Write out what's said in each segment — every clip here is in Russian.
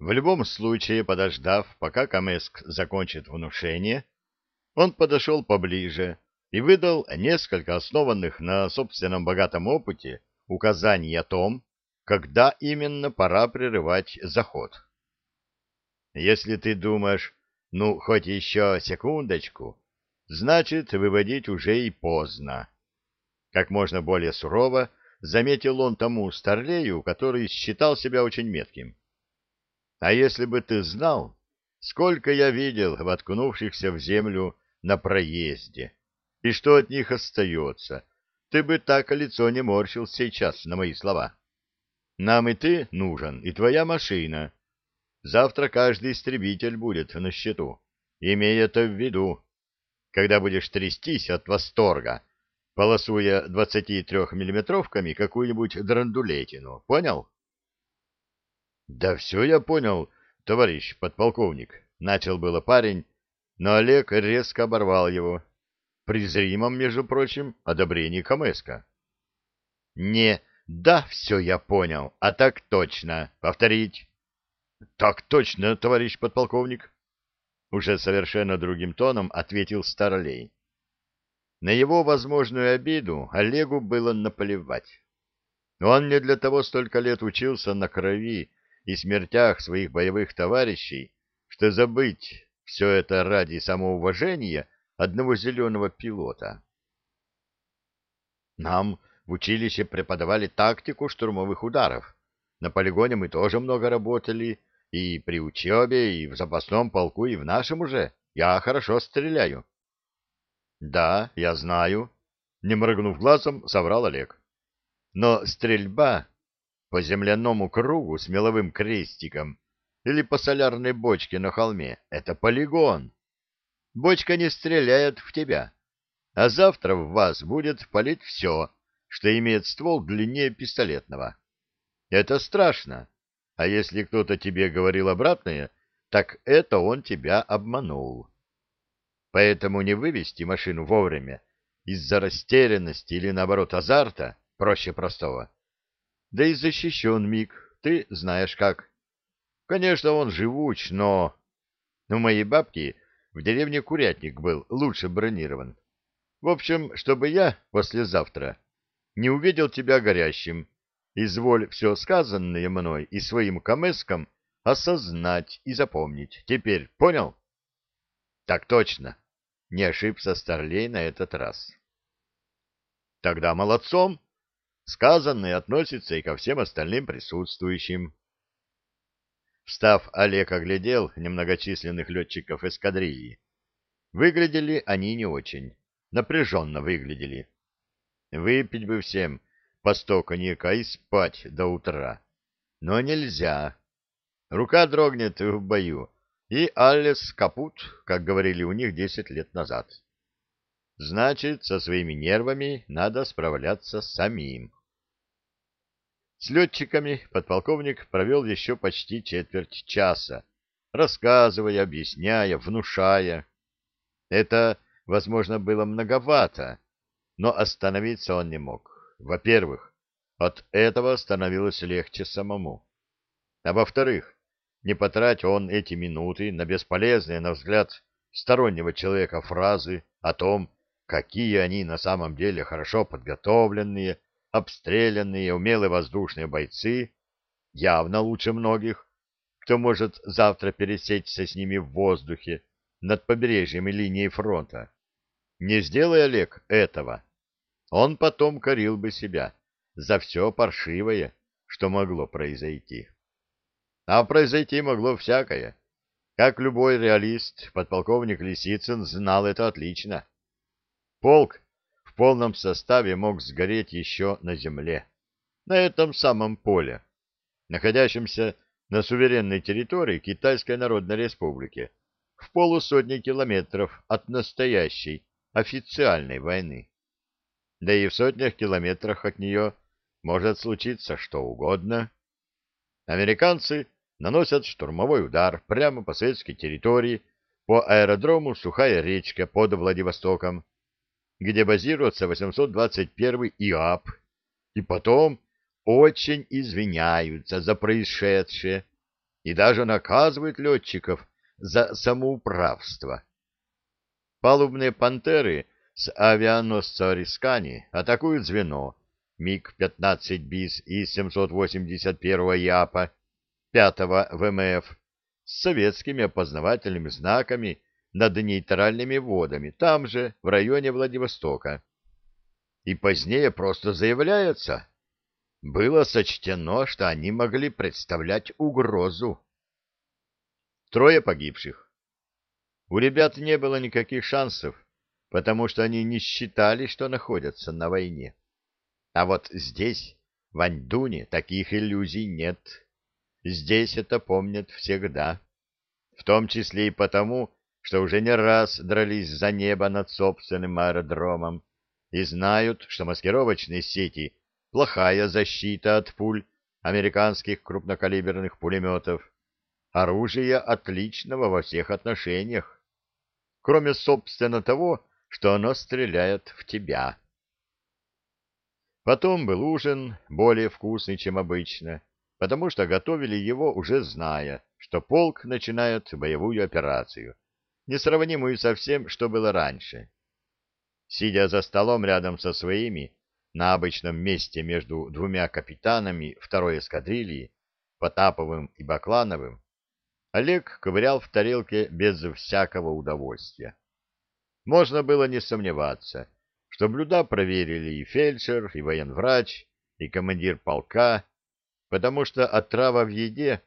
В любом случае, подождав, пока Камеск закончит внушение, он подошел поближе и выдал несколько основанных на собственном богатом опыте указаний о том, когда именно пора прерывать заход. Если ты думаешь, ну, хоть еще секундочку, значит, выводить уже и поздно. Как можно более сурово заметил он тому старлею, который считал себя очень метким. А если бы ты знал, сколько я видел воткнувшихся в землю на проезде, и что от них остается, ты бы так лицо не морщил сейчас на мои слова. Нам и ты нужен, и твоя машина. Завтра каждый истребитель будет на счету. Имей это в виду, когда будешь трястись от восторга, полосуя 23-миллиметровками какую-нибудь драндулетину. Понял? — Да все я понял, товарищ подполковник, — начал было парень, но Олег резко оборвал его. При зримом, между прочим, одобрении Камеска. — Не «да, все я понял, а так точно. Повторить». «Так точно, товарищ подполковник», — уже совершенно другим тоном ответил Старлей. На его возможную обиду Олегу было наплевать. Он не для того столько лет учился на крови и смертях своих боевых товарищей, что забыть все это ради самоуважения одного зеленого пилота. Нам в училище преподавали тактику штурмовых ударов. На полигоне мы тоже много работали, и при учебе, и в запасном полку, и в нашем уже. Я хорошо стреляю. — Да, я знаю, — не моргнув глазом, соврал Олег. — Но стрельба по земляному кругу с меловым крестиком или по солярной бочке на холме — это полигон. Бочка не стреляет в тебя, а завтра в вас будет палить все, что имеет ствол длиннее пистолетного. Это страшно. А если кто-то тебе говорил обратное, так это он тебя обманул. Поэтому не вывести машину вовремя из-за растерянности или, наоборот, азарта проще простого. Да и защищен миг, ты знаешь как. Конечно, он живуч, но... У моей бабки в деревне Курятник был лучше бронирован. В общем, чтобы я послезавтра не увидел тебя горящим. Изволь все сказанное мной и своим камеском осознать и запомнить. Теперь понял? Так точно. Не ошибся Старлей на этот раз. Тогда молодцом. Сказанное относится и ко всем остальным присутствующим. Встав, Олег оглядел немногочисленных летчиков эскадрильи. Выглядели они не очень. Напряженно выглядели. Выпить бы всем по сто коньяка и спать до утра. Но нельзя. Рука дрогнет в бою, и Аллес капут, как говорили у них десять лет назад. Значит, со своими нервами надо справляться самим. С летчиками подполковник провел еще почти четверть часа, рассказывая, объясняя, внушая. Это, возможно, было многовато, но остановиться он не мог. Во-первых, от этого становилось легче самому. А во-вторых, не потратил он эти минуты на бесполезные, на взгляд стороннего человека, фразы о том, какие они на самом деле хорошо подготовленные, обстрелянные, умелые воздушные бойцы, явно лучше многих, кто может завтра пересечься с ними в воздухе над побережьем и линией фронта. Не сделай, Олег, этого, он потом корил бы себя за все паршивое, что могло произойти. А произойти могло всякое. Как любой реалист, подполковник Лисицын знал это отлично. Полк полном составе мог сгореть еще на земле, на этом самом поле, находящемся на суверенной территории Китайской Народной Республики, в полусотни километров от настоящей официальной войны да и в сотнях километрах от нее может случиться что угодно. Американцы наносят штурмовой удар прямо по советской территории по аэродрому Сухая речка под Владивостоком, где базируется 821 ИАП, и потом очень извиняются за происшедшее, и даже наказывают летчиков за самоуправство. Палубные «Пантеры» с авианосца «Рискани» атакуют звено МиГ-15 БИС и 781 ЯПа 5 ВМФ с советскими опознавательными знаками над нейтральными водами, там же, в районе Владивостока. И позднее просто заявляется, было сочтено, что они могли представлять угрозу. Трое погибших. У ребят не было никаких шансов, потому что они не считали, что находятся на войне. А вот здесь, в Аньдуне, таких иллюзий нет. Здесь это помнят всегда. В том числе и потому, что уже не раз дрались за небо над собственным аэродромом и знают, что маскировочные сети — плохая защита от пуль американских крупнокалиберных пулеметов, оружие отличного во всех отношениях, кроме, собственно, того, что оно стреляет в тебя. Потом был ужин, более вкусный, чем обычно, потому что готовили его, уже зная, что полк начинает боевую операцию, несравнимую со всем, что было раньше. Сидя за столом рядом со своими, на обычном месте между двумя капитанами второй эскадрильи, Потаповым и Баклановым, Олег ковырял в тарелке без всякого удовольствия. Можно было не сомневаться, что блюда проверили и фельдшер, и военврач, и командир полка, потому что отрава в еде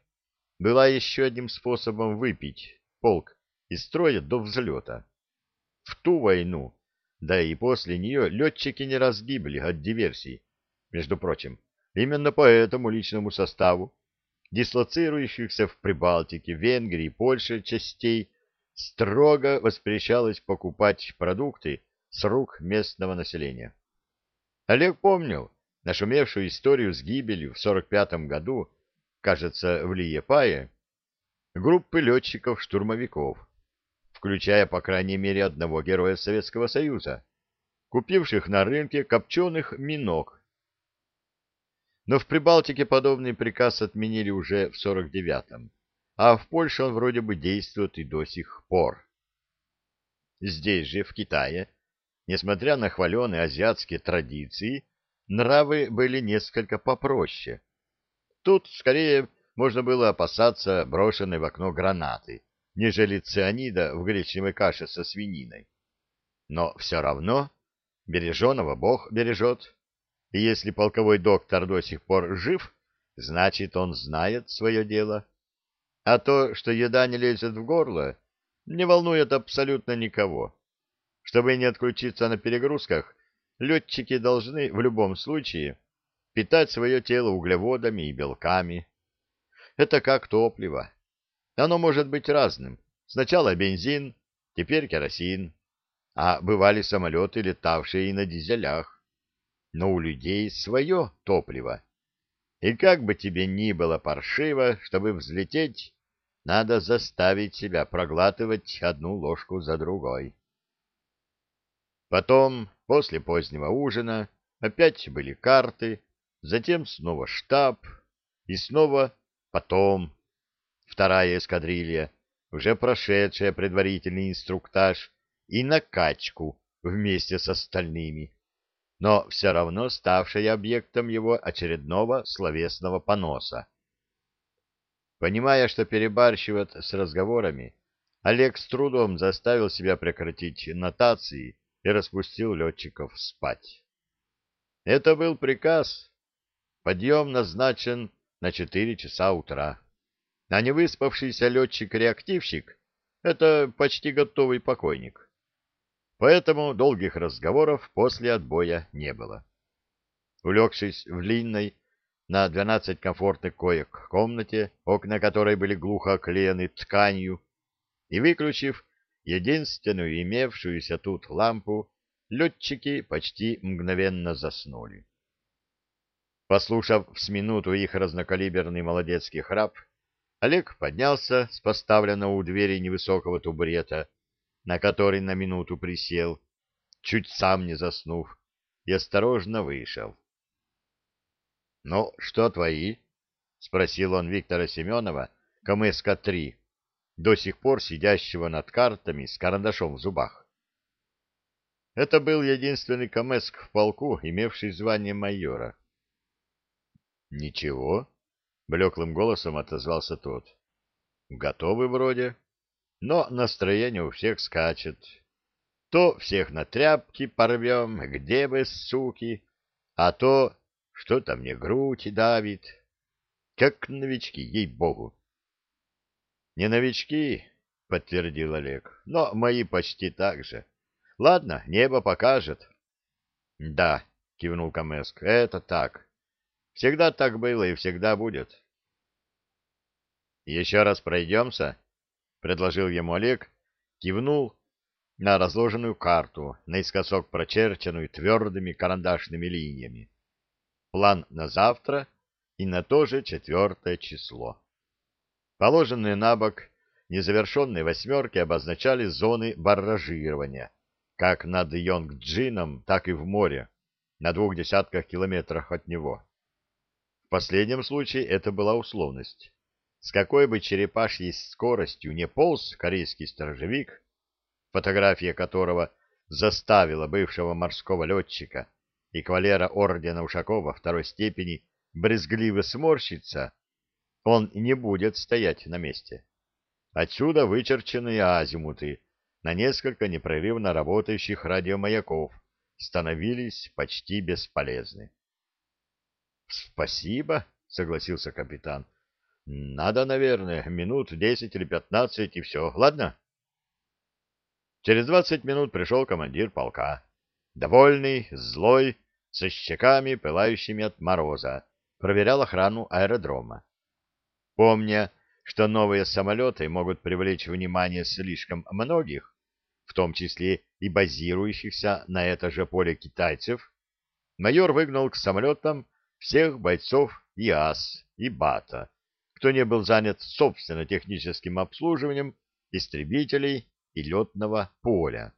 была еще одним способом выпить полк из строя до взлета. В ту войну, да и после нее, летчики не разгибли от диверсий. Между прочим, именно по этому личному составу дислоцирующихся в Прибалтике, Венгрии и Польше частей строго воспрещалось покупать продукты с рук местного населения. Олег помнил нашумевшую историю с гибелью в 45 году, кажется, в Лиепае, группы летчиков-штурмовиков, включая, по крайней мере, одного героя Советского Союза, купивших на рынке копченых минок но в Прибалтике подобный приказ отменили уже в 49-м, а в Польше он вроде бы действует и до сих пор. Здесь же, в Китае, несмотря на хваленые азиатские традиции, нравы были несколько попроще. Тут, скорее, можно было опасаться брошенной в окно гранаты, нежели цианида в гречневой каше со свининой. Но все равно береженого Бог бережет. И если полковой доктор до сих пор жив, значит, он знает свое дело. А то, что еда не лезет в горло, не волнует абсолютно никого. Чтобы не отключиться на перегрузках, летчики должны в любом случае питать свое тело углеводами и белками. Это как топливо. Оно может быть разным. Сначала бензин, теперь керосин. А бывали самолеты, летавшие и на дизелях но у людей свое топливо. И как бы тебе ни было паршиво, чтобы взлететь, надо заставить себя проглатывать одну ложку за другой. Потом, после позднего ужина, опять были карты, затем снова штаб, и снова потом вторая эскадрилья, уже прошедшая предварительный инструктаж и накачку вместе с остальными но все равно ставшей объектом его очередного словесного поноса. Понимая, что перебарщивает с разговорами, Олег с трудом заставил себя прекратить нотации и распустил летчиков спать. Это был приказ. Подъем назначен на четыре часа утра. А невыспавшийся летчик-реактивщик — это почти готовый покойник поэтому долгих разговоров после отбоя не было. Улегшись в длинной, на двенадцать комфортных коек комнате, окна которой были глухо оклеены тканью, и выключив единственную имевшуюся тут лампу, летчики почти мгновенно заснули. Послушав с минуту их разнокалиберный молодецкий храп, Олег поднялся с поставленного у двери невысокого тубурета на который на минуту присел, чуть сам не заснув, и осторожно вышел. — Ну, что твои? — спросил он Виктора Семенова, КМСК-3, до сих пор сидящего над картами с карандашом в зубах. Это был единственный КМСК в полку, имевший звание майора. «Ничего», — блеклым голосом отозвался тот. «Готовы вроде, но настроение у всех скачет. То всех на тряпки порвем, где вы, суки, а то что-то мне грудь давит. Как новички, ей-богу». «Не новички», — подтвердил Олег, — «но мои почти так же. Ладно, небо покажет». «Да», — кивнул Камеск, — «это так». Всегда так было и всегда будет. «Еще раз пройдемся?» — предложил ему Олег, кивнул на разложенную карту, наискосок прочерченную твердыми карандашными линиями. План на завтра и на то же четвертое число. Положенные на бок незавершенные восьмерки обозначали зоны барражирования, как над Йонг-Джином, так и в море, на двух десятках километрах от него последнем случае это была условность. С какой бы черепашьей скоростью не полз корейский сторожевик, фотография которого заставила бывшего морского летчика и кавалера ордена Ушакова второй степени брезгливо сморщиться, он не будет стоять на месте. Отсюда вычерченные азимуты на несколько непрерывно работающих радиомаяков становились почти бесполезны. Спасибо, согласился капитан. Надо, наверное, минут десять или пятнадцать и все, ладно? Через двадцать минут пришел командир полка. Довольный, злой, со щеками, пылающими от мороза, проверял охрану аэродрома. Помня, что новые самолеты могут привлечь внимание слишком многих, в том числе и базирующихся на это же поле китайцев, майор выгнал к самолетам всех бойцов ИАС и БАТа, кто не был занят собственно техническим обслуживанием истребителей и летного поля.